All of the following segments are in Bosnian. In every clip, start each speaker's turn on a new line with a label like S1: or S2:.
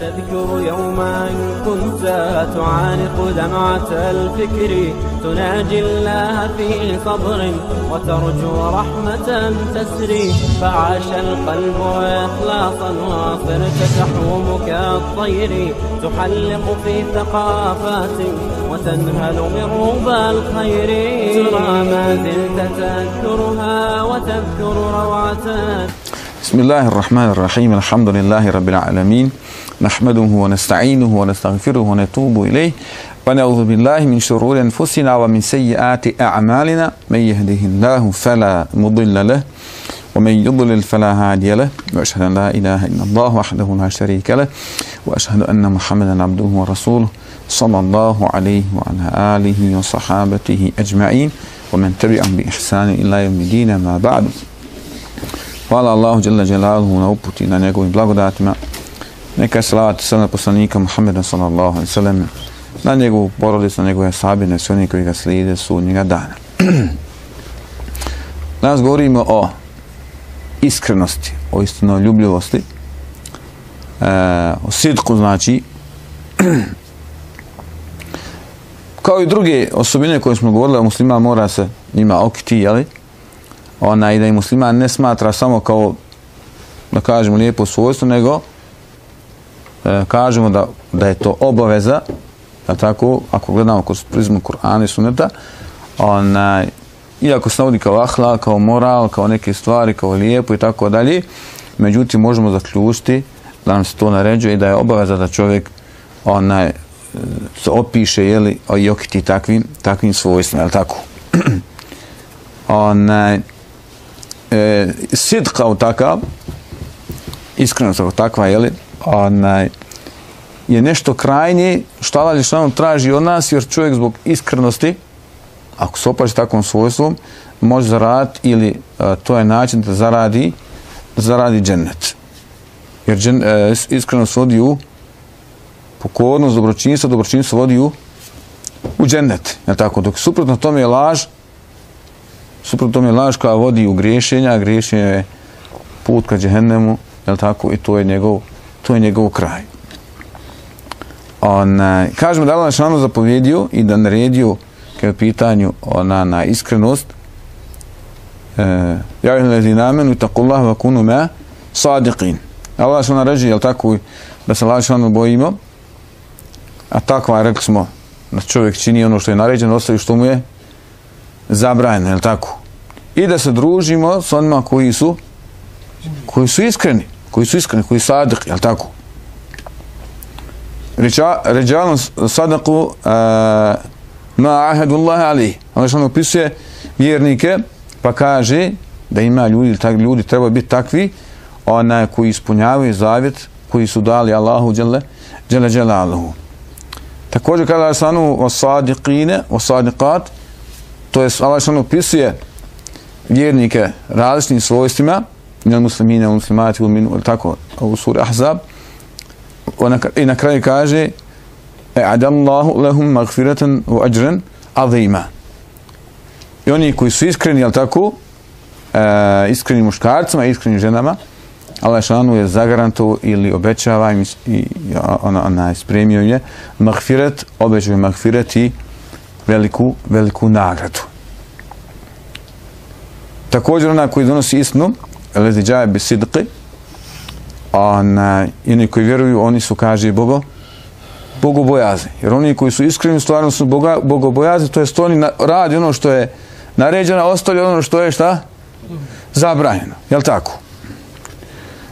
S1: تذكر يوما كنت تعانق دمعة الفكر تناجي الله في صبر وترجو رحمة تسري فعاش القلب إخلاصا وصرت تحوم كالطير تحلق في ثقافات وتنهل من ربى الخير. ترى ما زلت تذكرها وتذكر روعة
S2: بسم الله الرحمن الرحيم الحمد لله رب العالمين نحمده ونستعينه ونستغفره ونتوب إليه ونعوذ بالله من شرور أنفسنا ومن سيئات أعمالنا من يهده الله فلا مضل له ومن يضلل فلا هادي له وأشهد أن لا إله إلا الله وحده لا شريك له وأشهد أن محمدا عبده ورسوله صلى الله عليه وعلى آله وصحابته أجمعين ومن تبعهم بإحسان إلى يوم الدين ما بعد Hvala Allahu dželle Đelaluhu na uputi na njegovim blagodatima. Neka salavat sada poslanika Muhammeda sallallahu alaihi sallam sellem na njegovu porodicu, na njegove sabine, sve oni koji ga slijede su njega dana. Danas govorimo o iskrenosti, o istinoljubljivosti, e, o sidku, znači, kao i druge osobine koje smo govorili, muslima mora se njima okiti, jeli? Ona i da i musliman ne smatra samo kao da kažemo lijepo svojstvo, nego e, kažemo da, da je to obaveza, da tako, ako gledamo kroz prizmu Kur'ana i Sunneta, onaj, iako se navodi kao ahla, kao moral, kao neke stvari, kao lijepo i tako dalje, međutim možemo zaključiti da nam se to naređuje i da je obaveza da čovjek onaj, e, se opiše jeli, i okiti takvim, takvim svojstvima, je tako? onaj, e, sid kao takav, iskreno kao takva, jeli, onaj, je nešto krajnje što Allah Žešanu traži od nas, jer čovjek zbog iskrenosti, ako se opaži takvom svojstvom, može zaraditi ili a, to je način da zaradi, da zaradi džennet. Jer džen, e, iskrenost vodi u pokornost, dobročinstvo, dobročinstvo vodi u, u džennet. Je tako? Dok suprotno tome je laž, Suprot tome laž koja vodi u griješenja, a griješenje je put ka džehennemu, je tako, i to je njegov, to je njegov kraj. Ona, e, kažemo da je Allah šanu zapovjedio i da naredio kada pitanju ona na iskrenost e, ja je lezi namenu tako Allah va kunu me sadiqin. Allah šanu reži, je tako, da se Allah šanu bojimo, a takva, rekli smo, da čovjek čini ono što je naređeno, ostavi što mu je zabranjeno, je tako? I da se družimo s onima koji su koji su iskreni, koji su iskreni, koji su sadik, je tako? Ređalom sadaku uh, ma ahedu Allah ali. Ono što on opisuje vjernike, pa kaže da ima ljudi, tak, ljudi treba biti takvi, ona koji ispunjavaju zavjet, koji su dali Allahu dželle djele dželaluhu. Također kada je sanu o sadiqine, o sadiqat, to je Allah što opisuje vjernike različitim svojstvima, minal muslimine, u muslimati, minu, tako, u suri Ahzab, i na kraju kaže e adallahu lahum magfiratan u ajran azima. I oni koji su iskreni, jel tako, e, iskreni muškarcima, iskreni ženama, Allah šanu je zagaranto ili obećava im i ona, ona je spremio je magfirat, obećava magfirat i veliku, veliku nagradu. Također ona koji donosi istinu, lezi džaje bi sidqi, ona, i oni koji vjeruju, oni su, kaže, Bogo, bogobojazni. Jer oni koji su iskreni, stvarno su boga, bogobojazni, to je oni na, radi ono što je naređeno, ostavlja ono što je šta? Zabranjeno. Jel tako?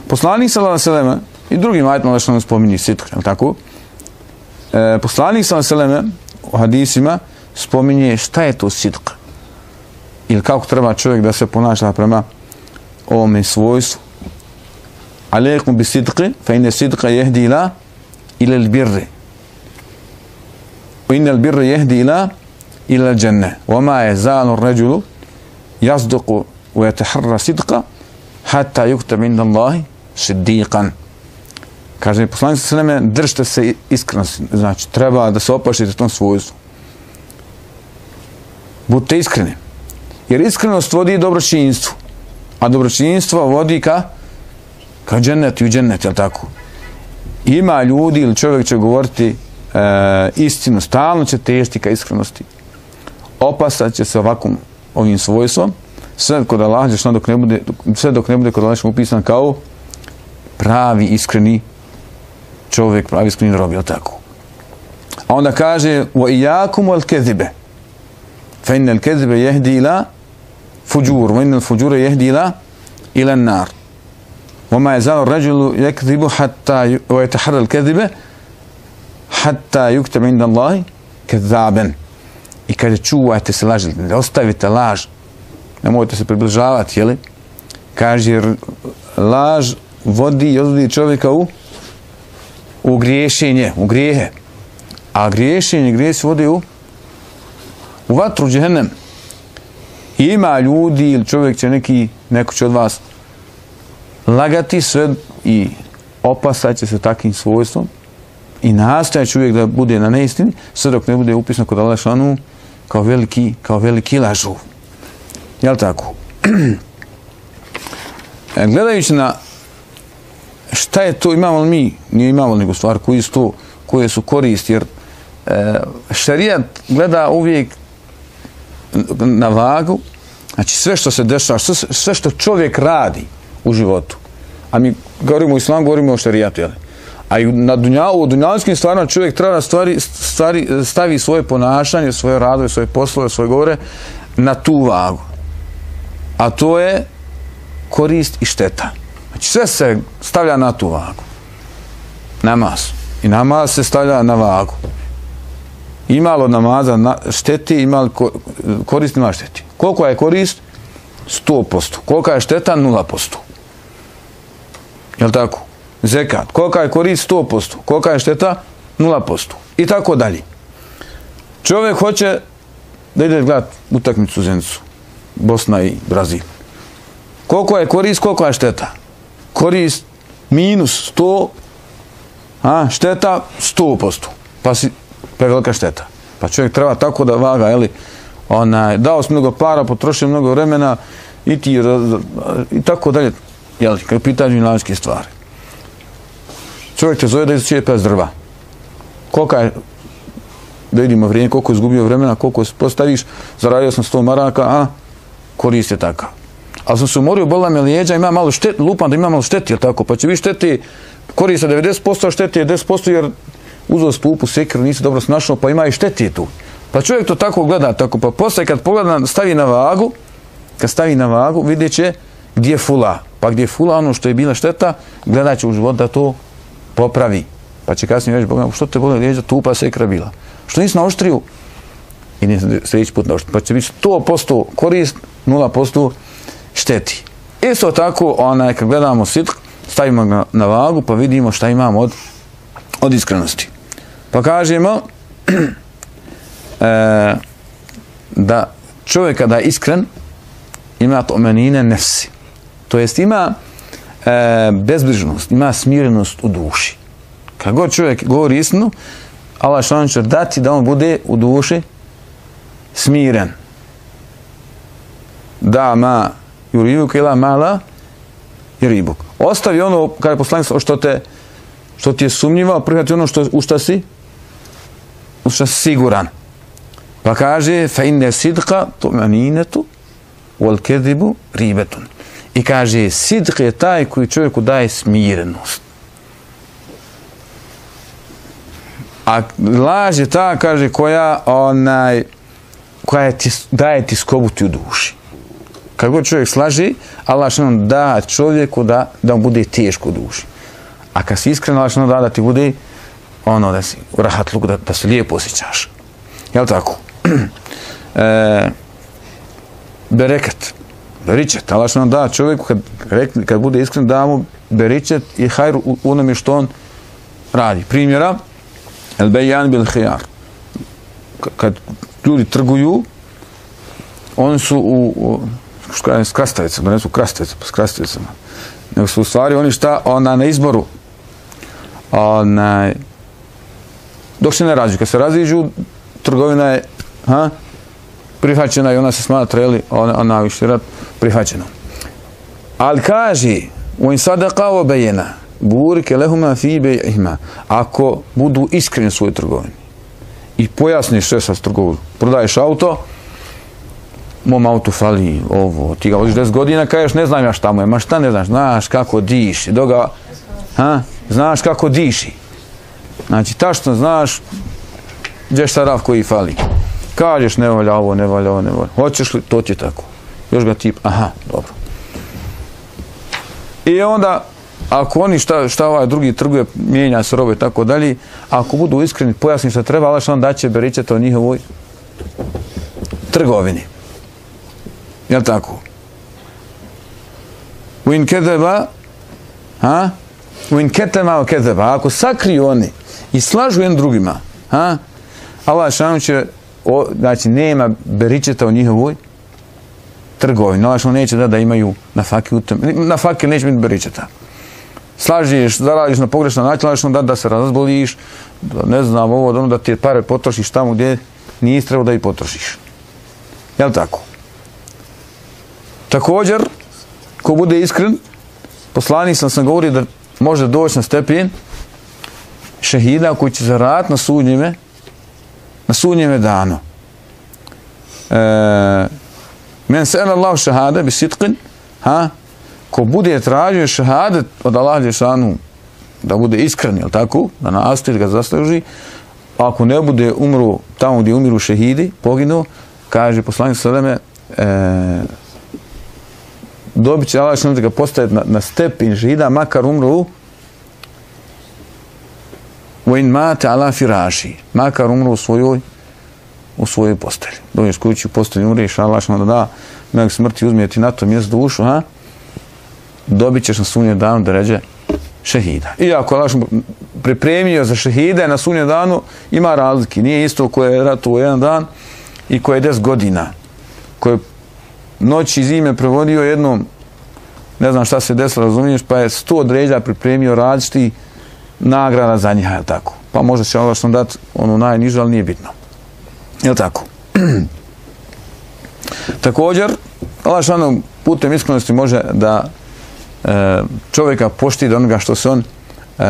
S2: Poslanik sallallahu alejhi i drugim ajetima što nam spominje sitk, jel tako? E, poslanik sallallahu alejhi u hadisima spominje šta je to sitk. Ili kako treba čovjek da se ponaša prema ovome svojstvu. Aleikum bi sidqi, fa inne sidqa jehdi ila ila birri. Wa inne birri jehdi ila ila dženne. Wa ma je zanu ređulu jazduku u jeteharra sidqa hatta yuktab inda Allahi siddiqan. Kaže, poslanik sa sveme, držite se iskrenosti. Znači, treba da se opašite tom svojstvu. Budite iskreni. Jer iskrenost vodi dobročinjstvu. A dobročinjstvo vodi ka ka džennet i u džennet, jel tako? ima ljudi ili čovjek će govoriti e, istinu, stalno će težiti ka iskrenosti. Opasat će se ovakvom ovim svojstvom, sve kod Allah, dok ne bude, sve dok ne bude kod Allah upisan kao pravi iskreni čovjek, pravi iskreni rob, jel tako? A onda kaže, wa iyakum wal kadhibe. Fa ila fuđur, kadhibe yahdi ila wa inna al fujura ila ila nar. Vama je zao ar-rajulu hatta wa yataharra al-kadhiba hatta yuktab inda Allahi kezaben. I kaže, čuvajte se laži, ne ostavite laž, nemojte se približavati, jeli? Kaže, jer laž vodi i odvodi čovjeka u u griješenje, u grijehe. A griješenje, grijeh se vodi u u vatru džehennem. I ima ljudi ili čovjek će neki, neko će od vas lagati sve i opasat će se takvim svojstvom i nastajać uvijek da bude na neistini, sve dok ne bude upisno kod Allah šanu kao veliki, kao veliki lažu. Jel tako? E, gledajući na šta je to, imamo li mi, nije imamo nego stvar koji su to, koje su koristi, jer e, šarijat gleda uvijek na vagu, znači sve što se dešava, sve, što čovjek radi u životu, a mi govorimo o islamu, govorimo o šarijatu, jel? A i na dunjavu, u dunjavskim stvarima čovjek treba da stvari, stvari, stavi svoje ponašanje, svoje radove, svoje poslove, svoje govore na tu vagu. A to je korist i šteta. Znači sve se stavlja na tu vagu. Namaz. I namaz se stavlja na vagu. Imalo namaza na šteti, imalo korist, ima šteti. Koliko je korist? 100%. Koliko je šteta? 0%. Jel tako? Zekat. Kolika je korist? 100%. Kolika je šteta? 0%. I tako dalje. Čovjek hoće da ide gledat utakmicu Zencu. Bosna i Brazil. Koliko je korist, koliko je šteta? Korist minus 100, a šteta 100%. Pa si prevelika šteta. Pa čovjek treba tako da vaga, jeli, onaj, dao si mnogo para, potrošio mnogo vremena i ti, i tako dalje, jeli, kada pitanju inlanske stvari. Čovjek te zove da izučije pes drva. Koliko je, da vidimo vrijeme, koliko je izgubio vremena, koliko se postaviš, zaradio sam 100 maraka, a korist je takav. Ali sam se umorio, bolila me lijeđa, ima malo štet, lupam da ima malo šteti, jel tako? Pa će vi šteti, korista 90%, a šteti je 10%, jer uzeo stupu, sekiru, nisi dobro snašao, pa ima i šteti tu. Pa čovjek to tako gleda, tako, pa posle kad pogleda, stavi na vagu, kad stavi na vagu, vidjet će gdje je fula. Pa gdje je fula, ono što je bila šteta, gledat će u život da to popravi. Pa će kasnije reći, Boga, što te boli lijeđa, tupa sekra bila. Što nisi naoštrio? I nisi sljedeći put naoštrio. Pa će biti 100% korist, 0% šteti. Isto tako, onaj, kad gledamo sitk, stavimo ga na vagu, pa vidimo šta imamo od, od iskrenosti. Pa kažemo e, da čovjek kada je iskren, ima to menine nefsi. To jest ima e, bezbrižnost, ima smirenost u duši. Kad god čovjek govori istinu, Allah što će dati da on bude u duši smiren. Da ma juribuk ila mala juribuk. Ostavi ono, kada je poslanik što te što ti je sumnjiva, prihvati ono što, u šta si u siguran. Pa kaže, fa inne sidqa tu maninetu wal kedibu ribetun. I kaže, sidq je taj koji čovjeku daje smirenost. A laž je ta, kaže, koja onaj, koja je ti, daje ti skobuti u duši. Kad god čovjek slaži, Allah što da čovjeku da, da mu bude teško u duši. A kad si iskren, Allah što da da ti bude ono da si u rahatluk, da, da se lijepo osjećaš. Jel tako? e, bereket beričet. Allah što nam da čovjeku kad, rekne, kad bude iskren da mu beričet i hajr u onome što on radi. Primjera, el bejan bil hijar. Kad ljudi trguju, oni su u, u s krastavicama, ne su krastavicama, s krastavicama. Nego su u stvari oni šta, ona na izboru, ona, dok se ne raziđu. Kad se raziđu, trgovina je, ha, prihvaćena i ona se smatra, jeli, ona, ona više rad prihvaćena. Ali kaži, u in sadaka obejena, burike lehuma fi bejihima. Ako budu iskreni u svojoj trgovini i pojasniš sve sa trgovinom, prodaješ auto, mom autu fali ovo, ti ga voziš 10 godina, kažeš ne znam ja šta mu je, ma šta ne znaš, znaš kako diši, doga, ha, znaš kako diši. Znači, tačno znaš gdje šta rav koji fali. Kažeš ne valja ovo, ne valja ovo, ne valja. Hoćeš li, to ti je tako. Još ga tip, aha, dobro. I onda, ako oni šta, šta ovaj drugi trguje, mijenja se robe i tako dalje, ako budu iskreni, pojasni šta treba, Allah što on daće beričete o njihovoj trgovini. Jel tako? U in kedeba, ha? U in ketema o kedeba, ako sakriju oni i slažu jedan drugima, ha? Allah šanu će, o, znači, nema beričeta u njihovoj trgovini. Allah šanu neće da da imaju na faki u tem. Na faki neće biti beričeta. Slažiš, zaradiš na pogrešno način, Allah šanu da da se razboliš, da ne znam ovo, da, ono, da ti pare potrošiš tamo gdje nisi trebao da ih potrošiš. Jel tako? Također, ko bude iskren, poslani sam sam govorio da može doći na stepen šehida koji će zaraditi na sudnjime, na sudnjime dano. E, men se ena Allah šehade bi sitqin, ha, ko bude tražio šehade od Allah Đešanu da bude iskren, jel tako, da na astir ga zasluži, ako ne bude umru tamo gdje umiru šehidi, poginuo, kaže poslanik Saleme, e, dobit će Allah što ga postaviti na, na stepin šehida, makar umru u in mate ala firaši, makar umro u svojoj u svojoj postelji. Dođeš kući u postelji, umriješ, Allah što da da, nek smrti uzme ti na to mjesto dušu, ha? dobit ćeš na sunje danu da ređe šehida. Iako Allah pripremio za šehide na sunje danu, ima razlike. Nije isto koje je ratu u jedan dan i koje je 10 godina. Koje noć i zime prevodio jednom, ne znam šta se desilo, razumiješ, pa je sto određa pripremio različiti nagrada za njih, je tako? Pa možda će Allah ono što dati ono najniže, ali nije bitno. Je tako? Također, Allah što putem iskrenosti može da e, čovjeka pošti do onoga što se on e,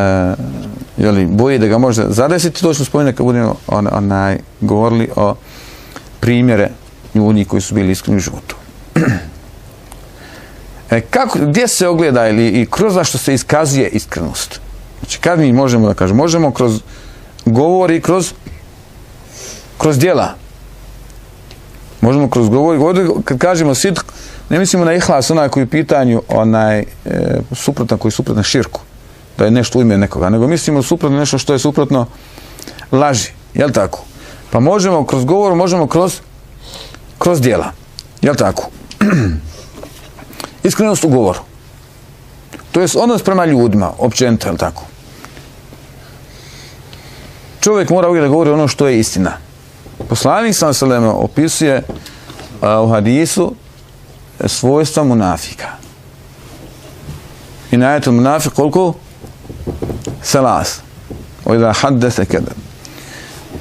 S2: jeli, boji da ga može zadesiti, to što spomine kad budemo on, onaj, govorili o primjere ljudi koji su bili iskreni u životu. E, kako, gdje se ogleda ili i kroz zašto se iskazuje iskrenost? Znači, kad mi možemo da kažemo? Možemo kroz govor i kroz kroz djela. Možemo kroz govor. govor kad kažemo sitk, ne mislimo na ihlas, onaj koji pitanju, onaj e, suprotan koji je suprotan širku. Da je nešto u ime nekoga. Nego mislimo suprotno nešto što je suprotno laži. Jel tako? Pa možemo kroz govor, možemo kroz kroz djela. Jel tako? Iskrenost u govoru. To je odnos prema ljudima, općenito, jel tako? Čovjek mora uvijek da govori ono što je istina. Poslanik sam se opisuje a, u hadisu svojstva munafika. I najetu munafik koliko? Selas. Ojda hadde se kada.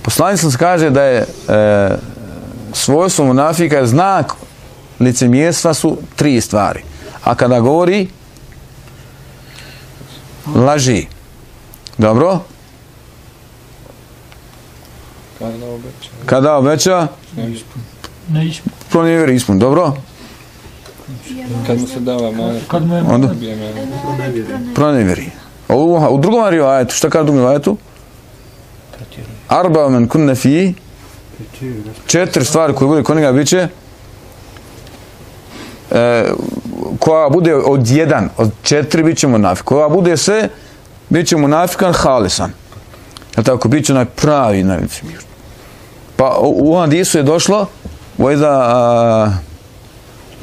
S2: Poslanik sam se kaže da je e, svojstvo munafika je znak licemjerstva su tri stvari. A kada govori laži. Dobro?
S3: Kada obeća.
S2: Kada obeća?
S4: Ne ispun.
S2: Pronevjeri ispun. Dobro?
S3: Kad mu se dava mana.
S4: Kad mu je
S2: Onda?
S3: Bije mana.
S2: Pronevjeri. U, u drugom rivajetu, šta kaže u drugom rivajetu? Arba men kunne fi četiri stvari koje bude kod njega bit će e, koja bude od jedan, od četiri bit će munafik. Koja bude sve, bit će munafikan halisan. Jel tako? Bit će onaj pravi najlicemir. Pa u, u hadisu je došlo vojda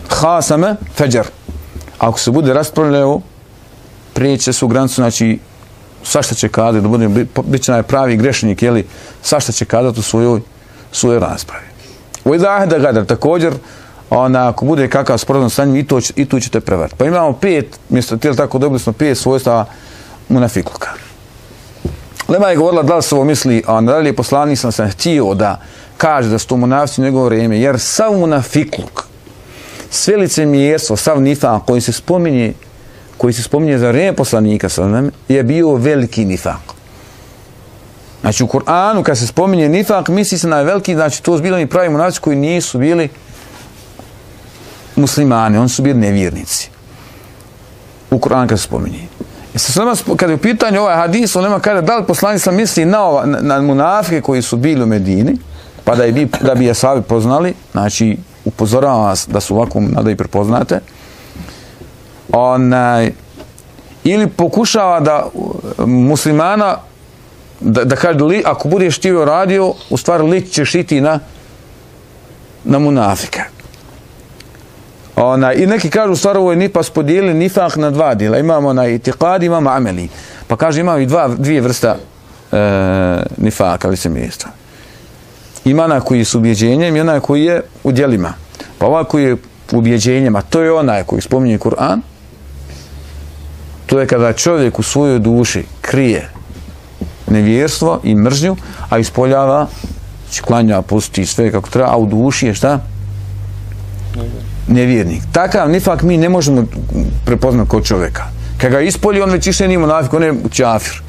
S2: hasame feđer. Ako se bude raspravljao, prijeće su granicu, znači svašta će kada, da bude, bit će onaj pravi grešnik, jeli, svašta će kada u svojoj, svojoj raspravi. Vojda ahda gadar, također, ona, ako bude kakav sporazum sa njim, i, to, i tu ćete prevariti. Pa imamo pet, mjesto tijela tako dobili smo pet svojstva munafikluka. Lema je govorila da li se ovo misli, a da li je poslanik sam sam htio da kaže da su to munafici u njegovo vrijeme, jer sav munafikluk, sve lice mjesto, sav nifa koji se spominje koji se spominje za vrijeme poslanika sallam, je bio veliki nifak. Znači u Kur'anu kad se spominje nifak, misli se na veliki, znači to su bili oni pravi munafici koji nisu bili muslimani, oni su bili nevjernici. U Kur'anu kad se spominje. Jeste se kada je u pitanju ovaj hadis, on nema kada, da li poslanik sam misli na, ova, na, na munafike koji su bili u Medini, pa da, je bi, da bi je savi poznali, znači upozoravam vas da su ovako, nada i prepoznate, onaj, ili pokušava da muslimana da, da kaže, li, ako budeš ti radio, u stvari lik ćeš iti na, na munafika. Ona, I neki kažu, stvar ovo je nipas podijeli nifak na dva dijela. Imamo na itikad, imamo ameli. Pa kaže, imamo i dva, dvije vrsta e, nifaka, li se mjesta. Ima onaj koji je s ubjeđenjem i onaj koji je u dijelima. Pa ovaj koji je u ubjeđenjima, to je onaj koji spominje Kur'an, to je kada čovjek u svojoj duši krije nevjerstvo i mržnju, a ispoljava, znači klanja, pusti sve kako treba, a u duši je šta? Nevjernik. Takav nifak mi ne možemo prepoznati kod čovjeka. Kad ga ispolji, on već više nije nafik, on je čafir.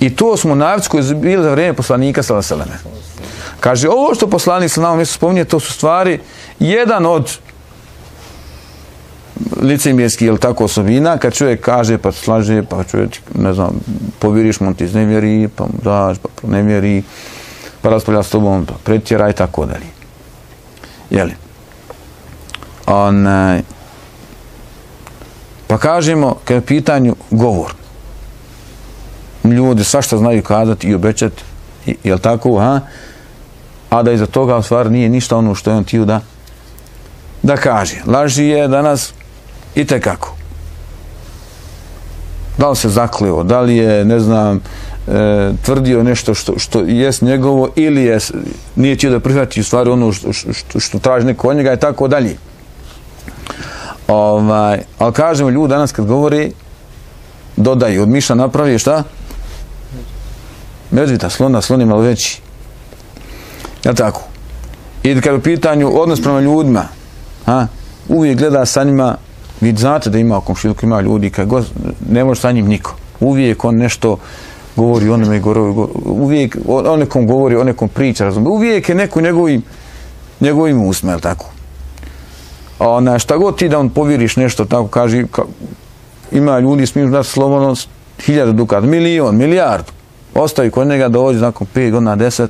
S2: I to smo navici koji su bili za vrijeme poslanika Salasaleme. Kaže, ovo što poslanik sa nama mjesto spominje, to su stvari jedan od licemjerski, jel tako, osobina, kad čovjek kaže, pa slaže, pa čovjek, ne znam, povjeriš mu, ti iznevjeri, pa mu daš, pa pronevjeri, pa raspravlja s tobom, pa pretjera i tako dalje. Jeli? Onaj, e, pa kažemo, kad je pitanju govor, ljudi svašta znaju kazati i obećati, jel tako, ha? a da iza toga u stvari nije ništa ono što je on tiju da da kaže. Laži je danas i tekako. Da li se zakleo, da li je, ne znam, e, tvrdio nešto što, što jest njegovo ili je, nije tio da prihvati u stvari ono što, što, što traži neko od njega i tako dalje. Ovaj, ali kažemo ljudi danas kad govori dodaju, od miša napravi šta? Medvita, slona, slon je malo veći. Je tako? I kad u pitanju odnos prema ljudima, ha, uvijek gleda sa njima, vi znate da ima komšiluku, ima ljudi, kad god, ne može sa njim niko. Uvijek on nešto govori o onome, govori, uvijek o nekom govori, o nekom priča, razumije. Uvijek je neko njegovim, njegovim usma, je tako? Ona, šta god ti da on poviriš nešto, tako kaže, ka, ima ljudi smiju dati slobodno hiljada dukat, milion, milijard, ostavi kod njega da ođe nakon 5 godina, 10,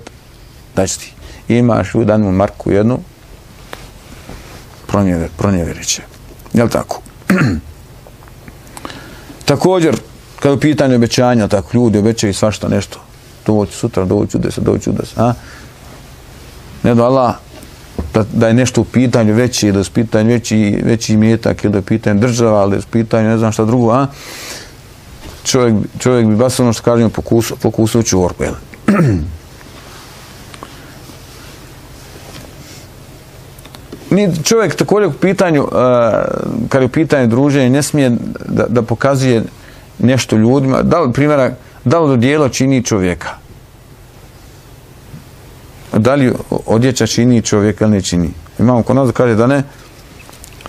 S2: daći ti imaš u danu marku jednu, pronjever, pronjeverit će. Jel tako? Također, kad je pitanje obećanja, tako ljudi obećaju svašta nešto, doći sutra, dođu u deset, doći a? Ne do Allah, da, da je nešto u pitanju veći, da je u pitanju veći, veći mjetak, ili da je u pitanju država, ali da je u pitanju ne znam šta drugo, a? Čovjek, čovjek bi baš ono što kažemo pokusao, pokusao čorku, jel? ni čovjek također u pitanju, uh, kad je u pitanju druženja, ne smije da, da pokazuje nešto ljudima, da li primjera, da li dijelo čini čovjeka? Da li odjeća čini čovjeka ili ne čini? Imamo kod nas da kaže da ne.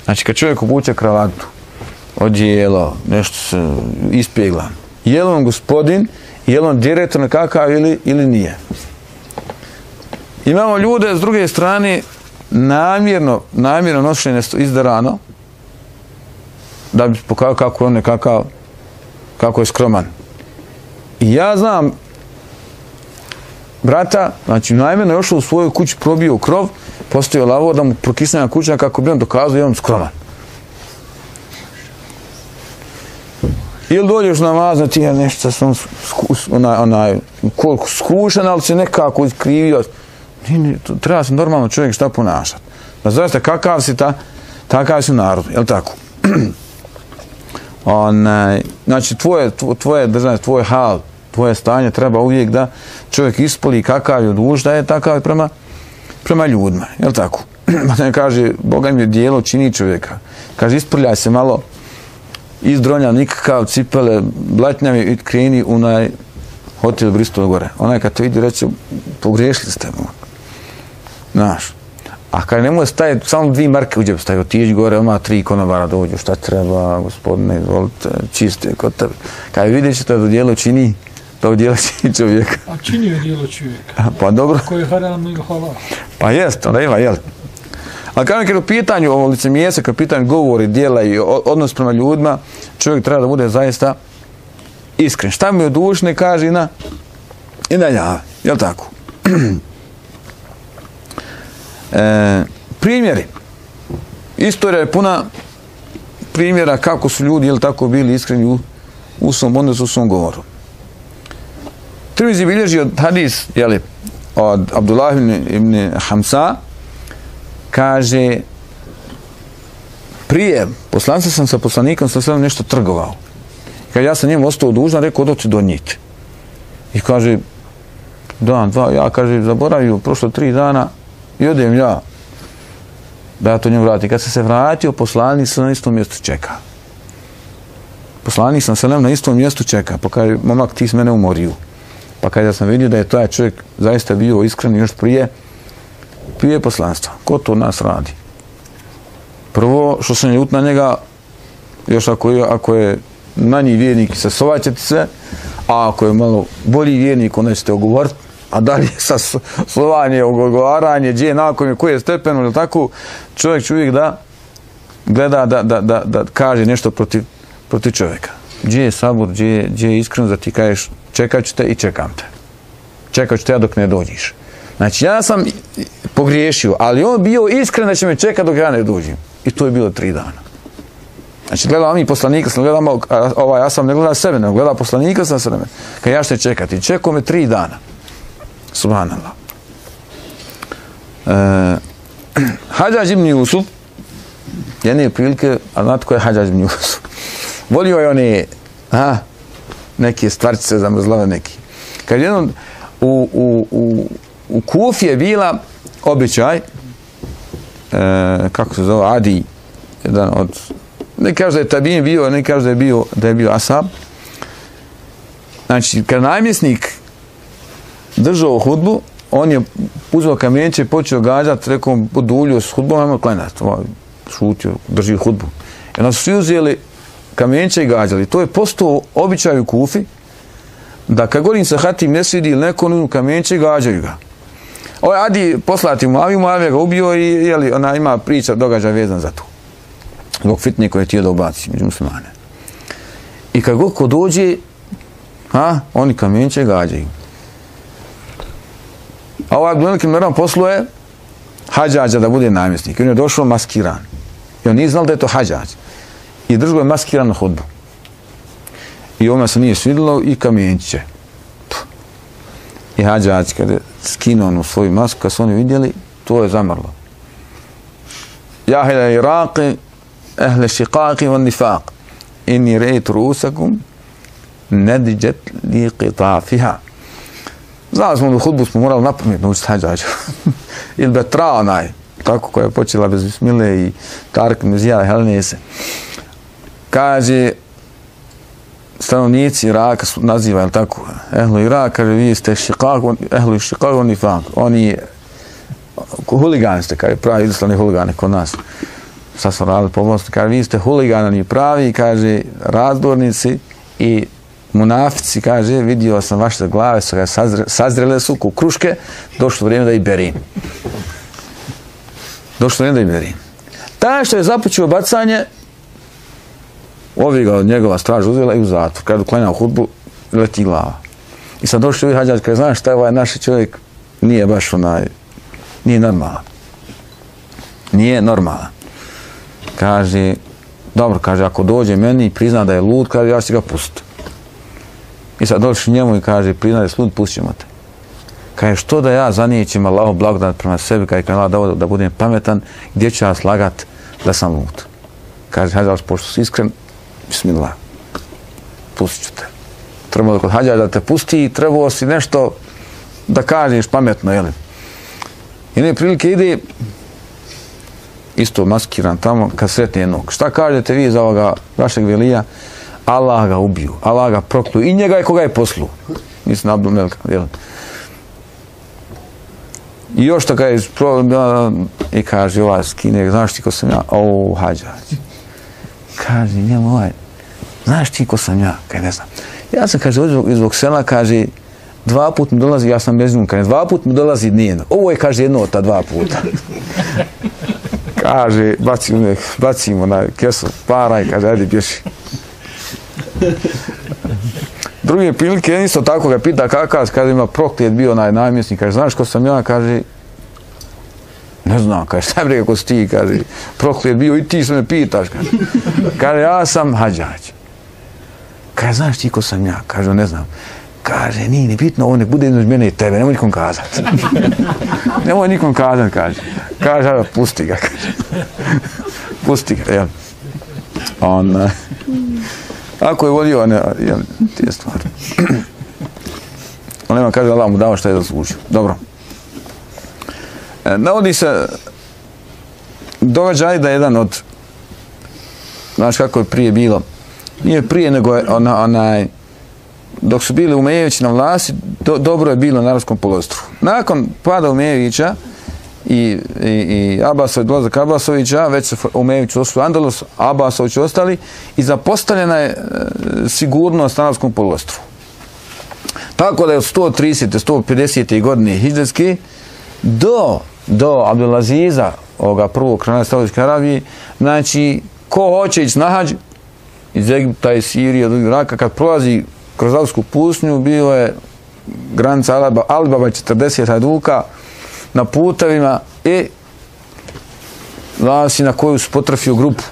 S2: Znači, kad čovjek obuče kravatu, odjelo, nešto se ispjegla, je li on gospodin, je li on direktor nekakav ili, ili nije? Imamo ljude s druge strane namjerno, namjerno nošenje izdarano da bi pokazao kako on nekakav kako je skroman. I ja znam brata, znači najmeno je ošao u svoju kuću, probio krov, postoje lavo da mu prokisne kuća kako bi on dokazao i je on skroman. Ili dođeš na namaz, ti je nešto sam onaj, onaj, koliko skušan, ali se nekako iskrivio ni, treba se normalno čovjek šta ponašati. Da pa zaista kakav si ta, takav si narod, je li tako? Onaj, znači, tvoje, tvoje držanje, tvoj hal, tvoje stanje treba uvijek da čovjek ispoli kakav je duž, da je takav prema, prema ljudima, je li tako? Pa ne kaže, Boga mi je dijelo čini čovjeka. Kaže, isprljaj se malo iz dronja, nikakav cipele, blatnjavi i kreni u naj hotel Bristol gore. Onaj kad to vidi reće, pogriješili ste mu. Znaš. A kad ne može staje, samo dvije marke uđe staje, otiđi gore, odmah tri konobara dođu, šta treba, gospodine, izvolite, čiste kod tebe. Kad vidjet ćete da djelo čini, to djelo čini čovjeka.
S4: A čini je dijelo čovjeka.
S2: Pa dobro,
S4: Ko je haram ili halal.
S2: pa jest, onda ima, jel? Ali kad je u pitanju ovo licemijese, kad je u pitanju govori, dijela i odnos prema ljudima, čovjek treba da bude zaista iskren. Šta mu je dušne, kaže i na, i na ljave, jel tako? e, primjeri. Istorija je puna primjera kako su ljudi, jel tako, bili iskreni u, u svom odnosu, u svom govoru. Tirmizi bilježi od hadis, jeli, od Abdullah ibn, ibn Hamsa, kaže, prije poslanca sam sa poslanikom sa sve nešto trgovao. Kad ja sam njemu ostao dužan, rekao, doći donijeti. I kaže, dan, dva, ja kaže, zaboravio, prošlo tri dana, i odem ja, da ja to njemu vratim. Kad sam se vratio, poslanik sam na istom mjestu čeka. Poslanik sam se na istom mjestu čeka, pa kaže, momak, ti s mene umorio. Pa kada sam vidio da je taj čovjek zaista bio iskren još prije, prije poslanstva. Ko to nas radi? Prvo, što sam ljut na njega, još ako je, ako je manji vjernik, sasovat ćete se, a ako je malo bolji vjernik, onda ćete ogovoriti, a dalje sa slovanje, ogovaranje, gdje nakon je, koji je stepen, ili tako, čovjek će uvijek da gleda da, da, da, da kaže nešto protiv, protiv čovjeka. Gdje je sabor, gdje je, gdje je iskren, da ti kažeš čekat ću te i čekam te. Čekat ću te ja dok ne dođiš. Znači ja sam pogriješio, ali on bio iskren da će me čekat dok ja ne dođem. I to je bilo tri dana. Znači gledamo mi poslanika, sam gledamo, a, ovaj, ja sam ne gleda sebe, ne gleda poslanika sam sebe. Kad ja što čekati, čekao me tri dana. Subhanallah. E, Hadžađ ibn Jusuf, jedne prilike, a znate ko je Hadžađ ibn Jusuf? Volio je one, a, neke stvarčice zamrzlave neki. Kad jednom u, u, u, u Kufi je bila običaj, e, kako se zove, Adi, jedan od, ne kaže da je tabin bio, ne kaže da je bio, da je bio Asab. Znači, kad namjesnik držao hudbu, on je uzeo kamenče i počeo gađati, rekao, podulio s hudbom, ajmo klanjati. Ovaj, šutio, drži hudbu. I onda su svi uzeli kamenče i gađali. To je postao običaj u Kufi, da kad govorim sa Hatim ne svidi ili neko nunu kamenče i gađaju ga. Ovaj Adi poslati mu, aviju, Avija ga ubio i jeli, ona ima priča, događaj vezan za to. Zbog fitne koje je htio da ubaci među muslimane. I kad god ko dođe, ha, oni kamenče gađaju. A ovaj Abdullah Meran posluje hađađa da bude namjesnik. I on je došao maskiran. I on nije znal da je to hađađa. I držao je maskiran na hudbu. I ovome se nije svidilo i kamenče. I hađač kada je skinuo onu svoju masku, kada su oni vidjeli, to je zamrlo. Jahila Iraqi, ehle šiqaqi van nifaq. Inni rejt rusakum, nediđet li qitafiha. Znali smo da hudbu smo morali napamet naučiti hađađa. Ili Betra onaj, tako koja je počela bez bismile i Tark Mizija Helnese. Kaže, stanovnici Iraka su naziva, jel tako, ehlu Iraka, kaže, vi ste šiqaq, ehlu šiqaq, oni fak, oni huligani ste, kaže, pravi islani huligani kod nas. Sad smo radili pomost, kaže, vi ste huligani, oni pravi, kaže, razdornici i munafici, kaže, vidio sam vaše glave, su ga sazre, sazrele su ku kruške, došlo vrijeme da i berim. Došlo vrijeme da i berim. Taj što je započeo bacanje, ovi ga od njegova straža uzela i u zatvor. Kad uklanjao hudbu, leti glava. I sad došli ovi hađač, kaže, znaš šta je ovaj naš čovjek, nije baš onaj, nije normalan. Nije normalan. Kaže, dobro, kaže, ako dođe meni i prizna da je lud, kaže, ja ću ga pustiti. I sad došli njemu i kaže, prizna da je lud, pustit ćemo te. Kaže, što da ja zanijećem Allahu blagodat prema sebi, kaže, kada da, da budem pametan, gdje ću ja slagat da sam lud. Kaže, hađač, pošto si iskren, bismillah, pustit ću te. Trebao da kod hađa da te pusti i trebao si nešto da kažeš pametno, jel? I ne prilike ide isto maskiran tamo, kad sretne jednog. Šta kažete vi za ovoga vašeg velija? Allah ga ubiju, Allah ga proklu i njega je koga je poslu. Mislim, Abdul Melka, jel? I još tako je i kaže, ova skine, znaš ti ko sam ja? O, hađa. Kaže, njemu ovaj, znaš ti ko sam ja? Kaj ne znam. Ja sam, kaže, iz zbog, iz ovog sela, kaže, dva put mi dolazi, ja sam bez kaže, dva put mi dolazi dnevno. Ovo je, kaže, jedno od ta dva puta. kaže, bacimo, bacimo na kesu para i kaže, ajde, bješi. Druge prilike, isto tako ga pita kakav, kaže, ima proklijet bio onaj namjesnik, kaže, znaš ko sam ja, kaže, ne znam, kaže, šta bre, ko si ti, kaže, proklijet bio i ti se me pitaš, kaže, kaže, ja sam hađač. Kaže, znaš ti ko sam ja, kaže, ne znam, kaže, nije ni bitno, ovo nek bude između mene i tebe, nemoj nikom kazat. nemoj nikom kazat, kaže. Kaže, pusti ga, kaže. pusti ga, jel. On, uh, ako je volio, ne, jel, tije stvari. On nema, kaže, Allah mu dao šta je zaslužio. Dobro. Navodi se događaj da je jedan od znaš kako je prije bilo nije prije nego je ona, onaj dok su bili Umejevići na vlasti do, dobro je bilo na Arabskom polostru nakon pada Umejevića i, i, i Abasović dolazak Abasovića već su Umejevići u Andalus Abasović ostali i zapostavljena je e, sigurnost na Arabskom polostru tako da je od 130. 150. godine Hidžetski do do Abdulaziza, ovoga prvog krana Saudijske Arabije, znači, ko hoće ići na hađ iz Egipta i Sirije, od Iraka, kad prolazi kroz Alpsku pustinju, bilo je granica Alba, Albaba 40 hajduka na putevima e, i vlasi na koju su potrafio grupu.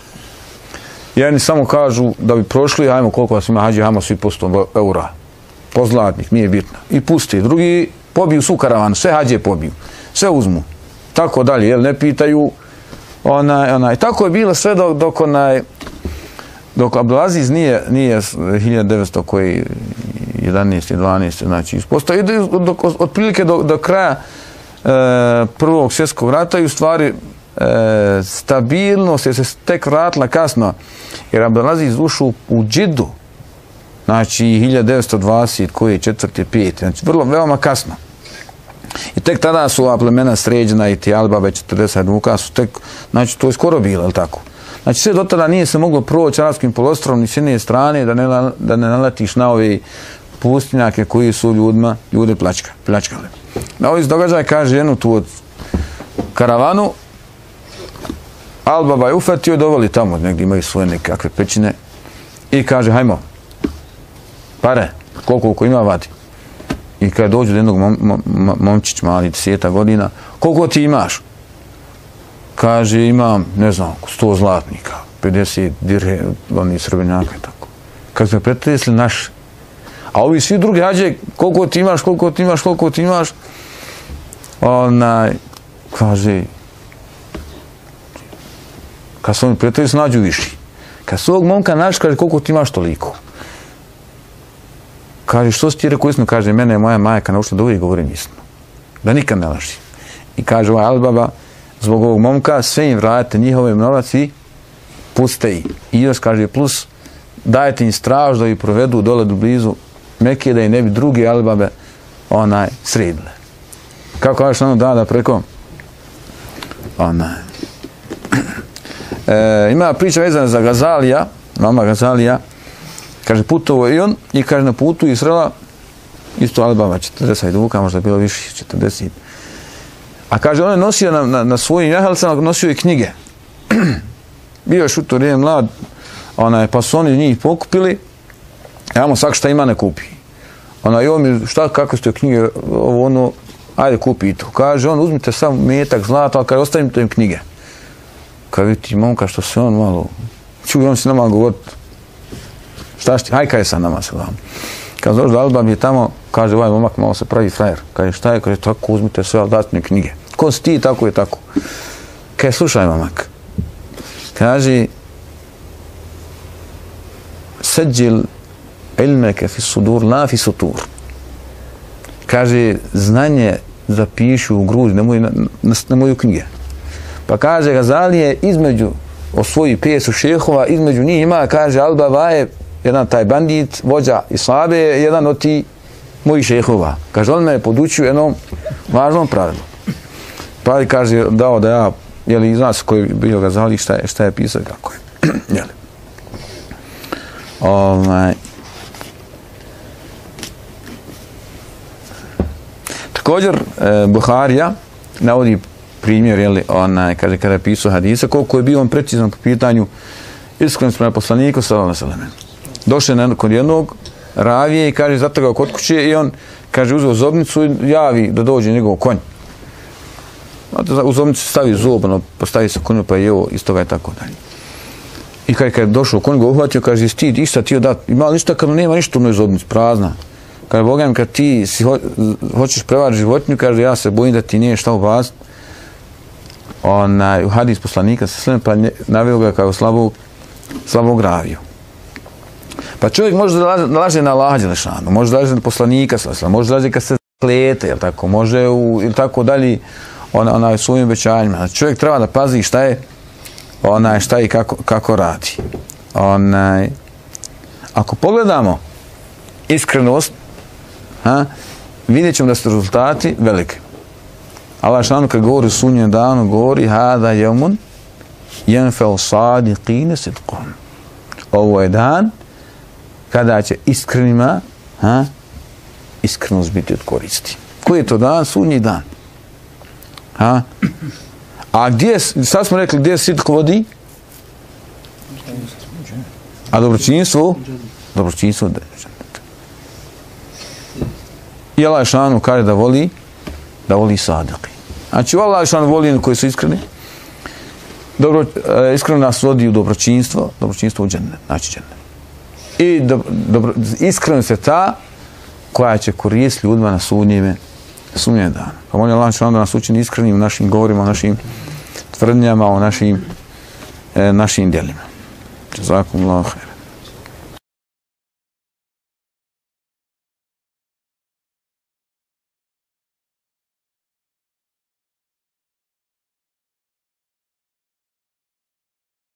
S2: Jedni samo kažu da bi prošli, hajmo koliko vas ima hađi, hajmo svi po 100 eura. Pozlatnih, nije bitno. I pusti. Drugi pobiju su karavan, sve hađe pobiju. Sve uzmu tako dalje, jel, ne pitaju, onaj, onaj, tako je bilo sve dok, dok onaj, dok Abdulaziz nije, nije 1900 koji 11. 12. znači ispostavio, dok, otprilike do, do kraja e, prvog svjetskog rata i u stvari e, stabilnost je se tek vratila kasno, jer Abdulaziz ušao u Džidu, znači 1920 koji je četvrti, peti, znači vrlo, veoma kasno. I tek tada su ova plemena sređena i ti već 40 vuka su tek, znači to je skoro bilo, je tako? Znači sve do tada nije se moglo proći arabskim polostrovom ni s jedne strane da ne, da ne naletiš na ove pustinjake koji su ljudima, ljude plačka, plačkali. Na ovih događaja kaže jednu tu od karavanu, Albaba je ufatio, dovoli tamo, negdje imaju svoje nekakve pećine i kaže, hajmo, pare, koliko, koliko ima vadi. I kad dođu do jednog mom, mom, momčić mali, deseta godina, koliko ti imaš? Kaže, imam, ne znam, sto zlatnika, 50 dirhe, oni srbenjaka i tako. Kad smo pretresli naš, a ovi svi drugi hađe, koliko ti imaš, koliko ti imaš, koliko ti imaš, onaj, kaže, kad se oni pretresli, nađu viši. Kad svog ovog momka naš, kaže, koliko ti imaš toliko? Kaže, što si ti rekao istinu? Kaže, mene je moja majka naučila da uvijek govorim istinu. Da nikad ne laži. I kaže ovaj Albaba, zbog ovog momka, sve im vratite njihove novac i puste ih. I još kaže, plus, dajte im straž da ih provedu dole do blizu Mekije, da i ne bi drugi Albabe onaj, sredile. Kako kažeš ono da, da preko? Onaj. E, ima priča vezana za Gazalija, mama Gazalija, Kaže, putovo i on i kaže, na putu Israela, isto Alibaba, 40 duka, možda je bilo više, 40. A kaže, on je nosio na, na, na svojim jahalcama, nosio i knjige. Bio je šutor, je mlad, onaj, pa su oni njih pokupili, ajmo svak šta ima ne kupi. Ona, i on mi, šta, kako ste knjige, ovo ono, ajde kupi i to. Kaže, on, uzmite sam metak, zlata, ali kaže, ostavite im knjige. Kaže, vidi, momka, što se on malo, čuj, on se nama govoriti, šta šti, hajka je sa nama se vam. Kad došli do Alba je tamo, kaže ovaj momak malo se pravi frajer. Kaže šta je, kaže tako uzmite sve aldatne knjige. Ko si ti, tako je tako. Kaže slušaj momak. Kaže seđil ilmeke fi sudur, la fi sutur. Kaže znanje zapišu u grudi, nemoj na, na, na moju knjige. Pa kaže Gazalije između osvoji pesu šehova, između njih ima, kaže Alba Vaje, jedan taj bandit, vođa Islabe, jedan od ti mojih šehova. Kaže, on me podučio jednom važnom pravilu. Pa kaže, dao da ja, jeli, iz nas koji je bio ga šta je, šta je pisao i kako je. jeli. Ovaj, Također, e, Buharija navodi primjer, jeli, onaj, kaže, kada je pisao hadisa, koliko je bio on precizan po pitanju iskrenosti prema poslaniku, sallallahu alejhi ve sellem. Došao je na- kod jednog ravije i kaže, zato ga kod kuće i on, kaže, uzeo zobnicu i javi da dođe njegov konj. U zobnicu stavi zob, ono, postavi se konju pa je jeo, iz toga je tako dalje. I kaže, kad je došao konj ga uhvatio, kaže, jesi ti išta ti odat, ima li ništa kad nema ništa u noj zobnici, prazna. Kaže, Boga kad ti si ho, hoćeš prevariti životinju, kaže, ja se bojim da ti nije šta ubaziti. Onaj, u hadis poslanika sa sve, pa navio ga kao slabog, slabog raviju. Pa čovjek može da laže, da laže na Allaha Đelešanu, može da laže na poslanika, može da laže kad se klete, jel tako, može u, ili tako dalje, ona, onaj, svojim obećanjima. Znači, čovjek treba da pazi šta je, onaj, šta i kako, kako radi. Onaj, ako pogledamo iskrenost, ha, vidjet ćemo da su rezultati velike. Allah šanu kad govori u sunnjem danu, govori hada jemun jenfel sadiqine sidqom. Ovo je dan kada će iskrenima ha, iskrenost biti od koristi. Koji je to dan? Sunji dan. Ha? A gdje, sad smo rekli, gdje je vodi? A dobročinstvo? Dobročinstvo da I Allah šanu kaže da voli da voli sadaki. Znači, Allah šanu voli koji su iskreni. Dobro, e, iskreno nas vodi u dobročinstvo, dobročinstvo u džennet, znači džennet. I dobro, iskrenost je ta koja će korist ljudima na sudnjime, sudnjime dana. Pa molim Allah da nas učini iskrenim u našim govorima, u našim tvrdnjama, u našim, e, našim djelima. Jazakum Allah.